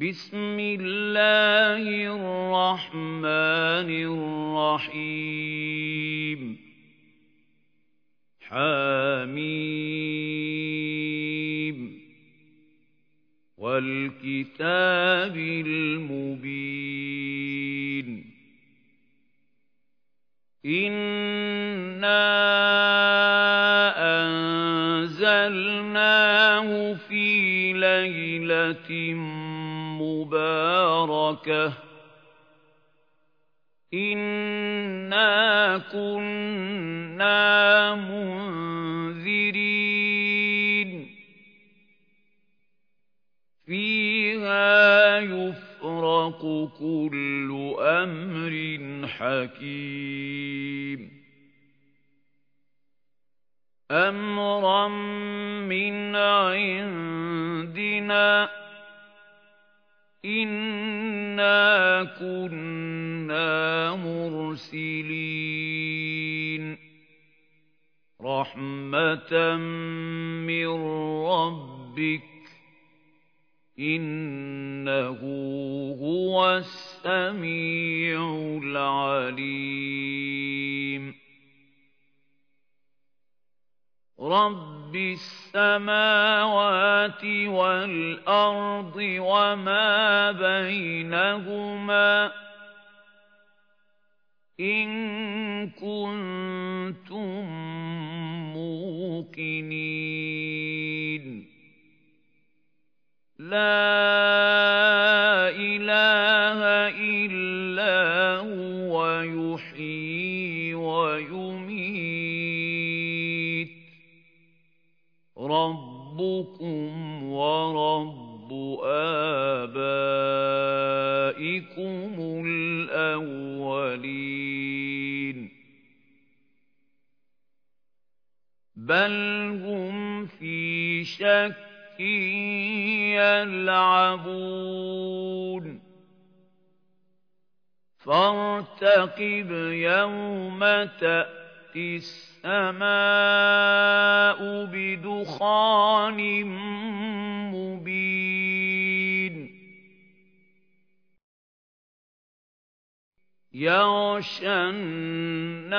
بسم الله الرحمن الرحيم. حميم. والكتاب المبين. إِنَّا أَنزَلْنَاهُ فِي لَيْلَةٍ مُبَارَكَةٍ. إِنَّا كُنَّا مُنذِرِينَ. فِيهَا يُفْرَقُ كُلُّ أَمْرٍ حَكِيمٍ. أَمْرًا مِنْ عِندِنَا إِنَّا كُنَّا مُرْسِلِينَ رَحْمَةً مِنْ رَبِّكَ إِنَّهُ هُوَ السَّمِيعُ الْعَلِيمُ رَبِّ السَّمَاوَاتِ وَالْأَرْضِ وَمَا بَيْنَهُمَا إِن كُنتُم مُّوقِنِينَ لَا شَكٍّ يَلْعَبُونَ فَارْتَقِبْ يَوْمَ تَأْتِي السَّمَاءُ بِدُخَانٍ مُّبِينٍ يَغْشَى النَّاسَ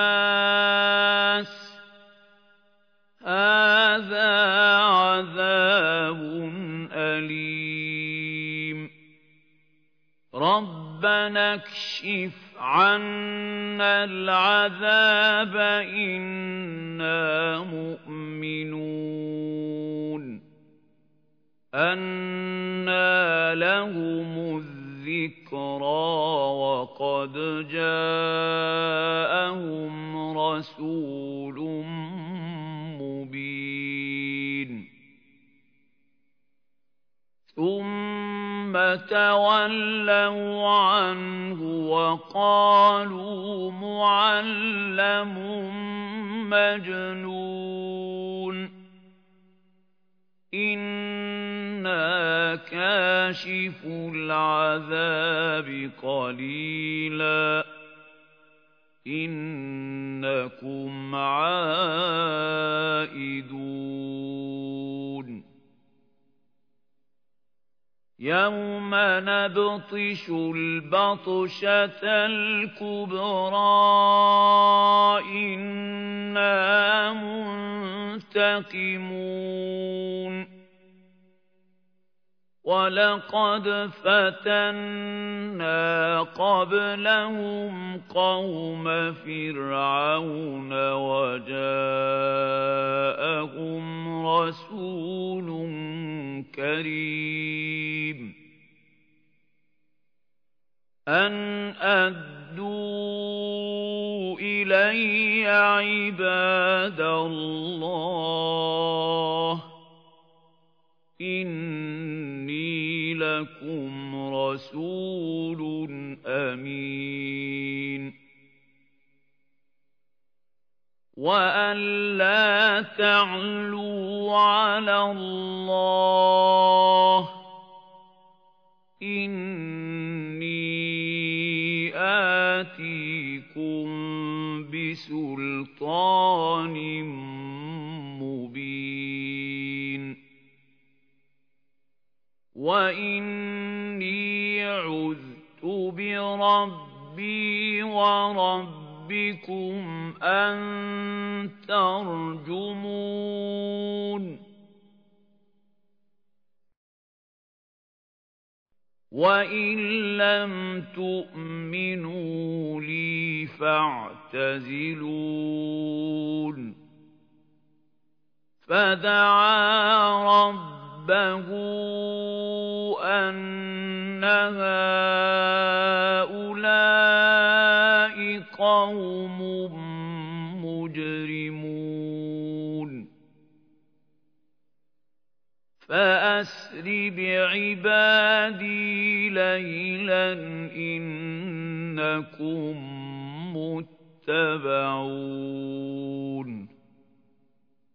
رَبَّنَا اكْشِفْ عَنَّا الْعَذَابَ إِنَّا مُؤْمِنُونَ. أَنَّىٰ لَهُمُ الذِّكْرَىٰ وَقَدْ جَاءَهُمْ رَسُولٌ مُّبِينٌ. ثُمَّ تَوَلَّوْا عَنْهُ وَقَالُوا مُعَلَّمٌ مَّجْنُونٌ. إِنَّا كَاشِفُو الْعَذَابِ قَلِيلًا. إِنَّكُمْ عَائِدُونَ. يَوْمَ نَبْطِشُ الْبَطْشَةَ الْكُبْرَىٰ إِنَّا مُنتَقِمُونَ وَلَقَدْ فَتَنَّا قَبْلَهُمْ قَوْمَ فِرْعَوْنَ وَجَاءَهُمْ رَسُولٌ كَرِيمٌ أَنْ أَدُّوا إِلَيَّ عِبَادَ اللَّهِ لَكُمْ رَسُولٌ أَمِينٌ. وَأَن لَّا تَعْلُوا عَلَى اللَّهِ. إِنِّي آتِيكُم بِسُلْطَانٍ مُّبِينٍ وَإِنِّي عُذْتُ بِرَبِّي وَرَبِّكُمْ أَن تَرْجُمُونِ وَإِن لَّمْ تُؤْمِنُوا لِي فَاعْتَزِلُونِ فَدَعَا رَبَّهُ أَنَّ هَٰؤُلَاءِ قَوْمٌ مُّجْرِمُونَ. فَأَسْرِ بِعِبَادِي لَيْلًا إِنَّكُم مُّتَّبَعُونَ.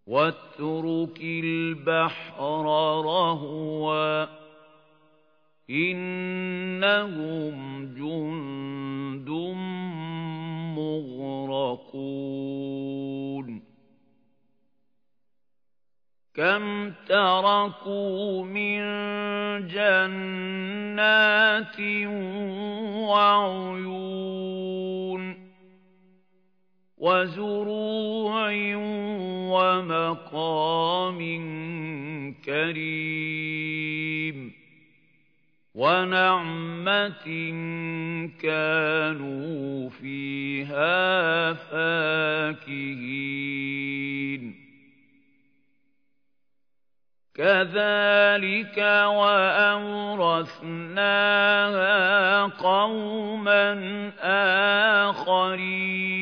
وَاتْرُكِ الْبَحْرَ رَهْوًا ۖ إِنَّهُمْ جُندٌ مُّغْرَقُونَ. كَمْ تَرَكُوا مِن جَنَّاتٍ وَعُيُونٍ وَزُرُوعٍ وَمَقَامٍ كَرِيمٍ وَنَعْمَةٍ كَانُوا فِيهَا فَاكِهِينَ. كَذَلِكَ وَأَوْرَثْنَاهَا قَوْمًا آخَرِينَ.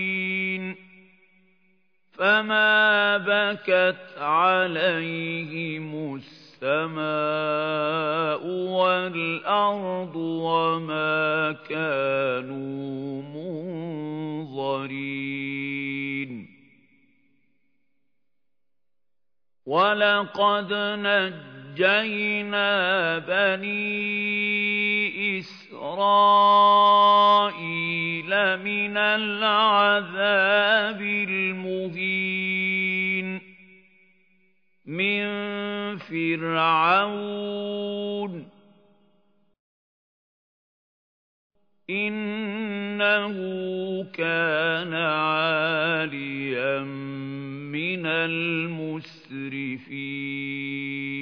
فَمَا بَكَتْ عَلَيْهِمُ السَّمَاءُ وَالْأَرْضُ وَمَا كَانُوا مُنظَرِينَ وَلَقَدْ نَجَّيْنَا بَنِي إِسْرَائِيلَ مِنَ الْعَذَابِ الْمُهِينِ. مِنْ فِرْعَوْنَ. إِنَّهُ كَانَ عَالِيًا مِنَ الْمُسْرِفِينَ.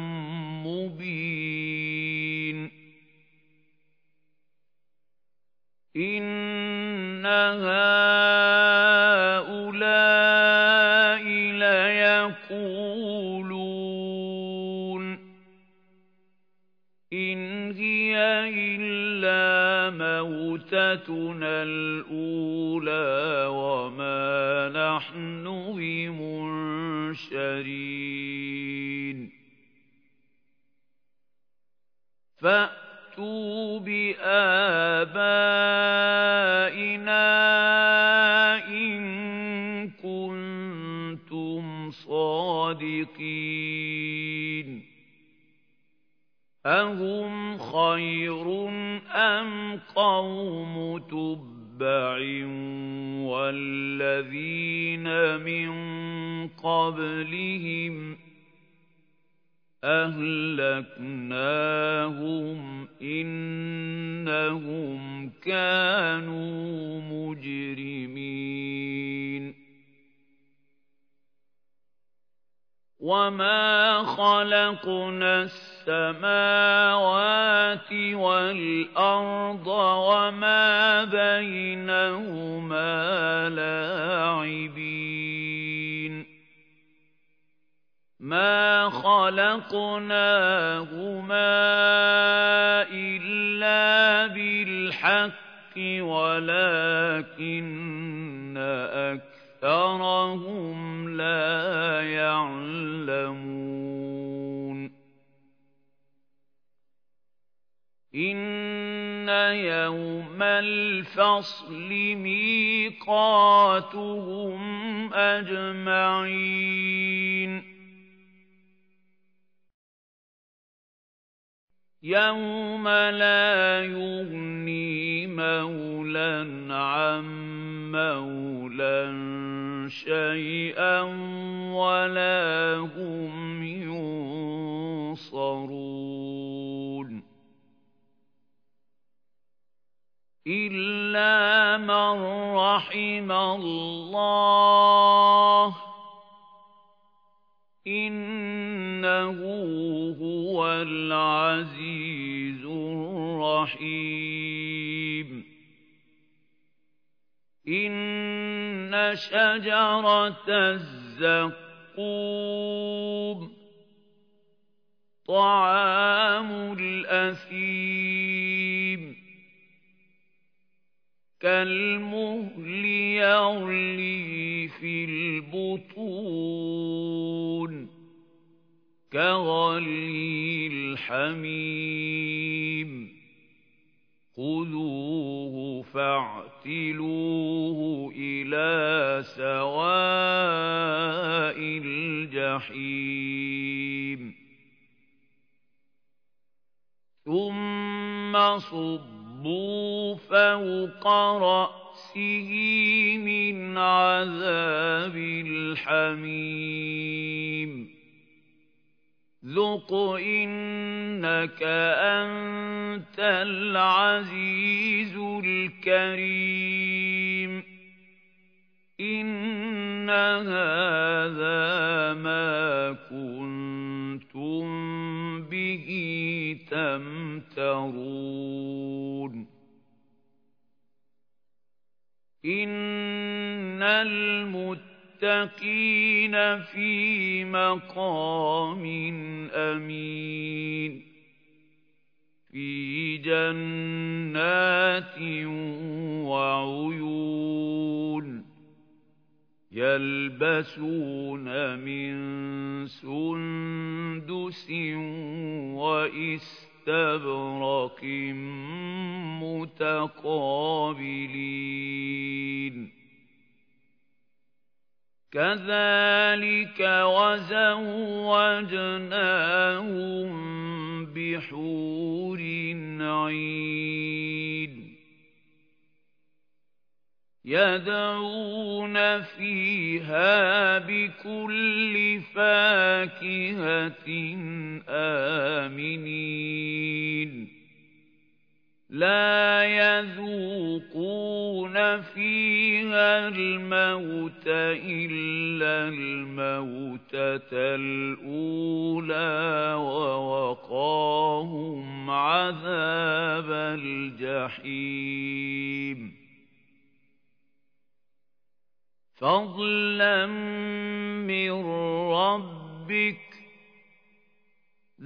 إِنَّ هَٰؤُلَاءِ لَيَقُولُونَ إِنْ هِيَ إِلَّا مَوْتَتُنَا الْأُولَىٰ وَمَا نَحْنُ بِمُنشَرِينَ فَأْتُوا بِآبَائِنَا إِن كُنتُمْ صَادِقِينَ أَهُمْ خَيْرٌ أَمْ قَوْمُ تُبَّعٍ وَالَّذِينَ مِن قَبْلِهِمْ أَهْلَكْنَاهُمْ إِنَّهُمْ كَانُوا مُجْرِمِينَ. وَمَا خَلَقْنَا السَّمَاوَاتِ وَالْأَرْضَ وَمَا بَيْنَهُمَا لَاعِبِينَ. مَا خَلَقْنَاهُمَا إِلَّا بِالْحَقِّ وَلَكِنَّ أَكْثَرَهُمْ لَا يَعْلَمُونَ إِنَّ يَوْمَ الْفَصْلِ مِيقَاتُهُمْ أَجْمَعِينَ يَوْمَ لَا يُغْنِي مَوْلًى عَن مَّوْلًى شَيْئًا وَلَا هُمْ يُنصَرُونَ إِلَّا مَن رَّحِمَ اللَّهُ إِنَّهُ هُوَ الْعَزِيزُ الرَّحِيمُ إِنَّ شَجَرَتَ الزَّقُّومِ طَعَامُ الْأَثِيمِ كَالْمُهْلِ يَغْلِي فِي الْبُطُونِ كَغَلْيِ الْحَمِيمِ. خُذُوهُ فَاعْتِلُوهُ إِلَى سَوَاءِ الْجَحِيمِ. ثُمَّ صُبَّ صُبُّوا فَوْقَ رَأْسِهِ مِنْ عَذَابِ الْحَمِيمِ. ذُقْ إِنَّكَ أَنْتَ الْعَزِيزُ الْكَرِيمُ إِنَّ هَذَا مَا كُنتُم بِهِ تَمْتَرُونَ إِنَّ الْمُتَّقِينَ فِي مَقَامٍ أَمِينٍ فِي جَنَّاتٍ وَعُيُونٍ يَلْبَسُونَ مِن سُندُسٍ وَإِسْتَبْرَقٍ مُتَقَابِلِينَ كَذَلِكَ وَزَوَّجْنَاهُم بِحُورٍ عِينٍ يَدْعُونَ فِيهَا بِكُلِّ فَاكِهَةٍ آمِنِينَ لَا يَذُوقُونَ فِيهَا الْمَوْتَ إِلَّا الْمَوْتَةَ الْأُولَى وَوَقَاهُمْ عَذَابَ الْجَحِيمِ. فَضْلًا مِّن رَّبِّكَ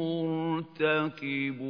مُّرْتَقِبُونَ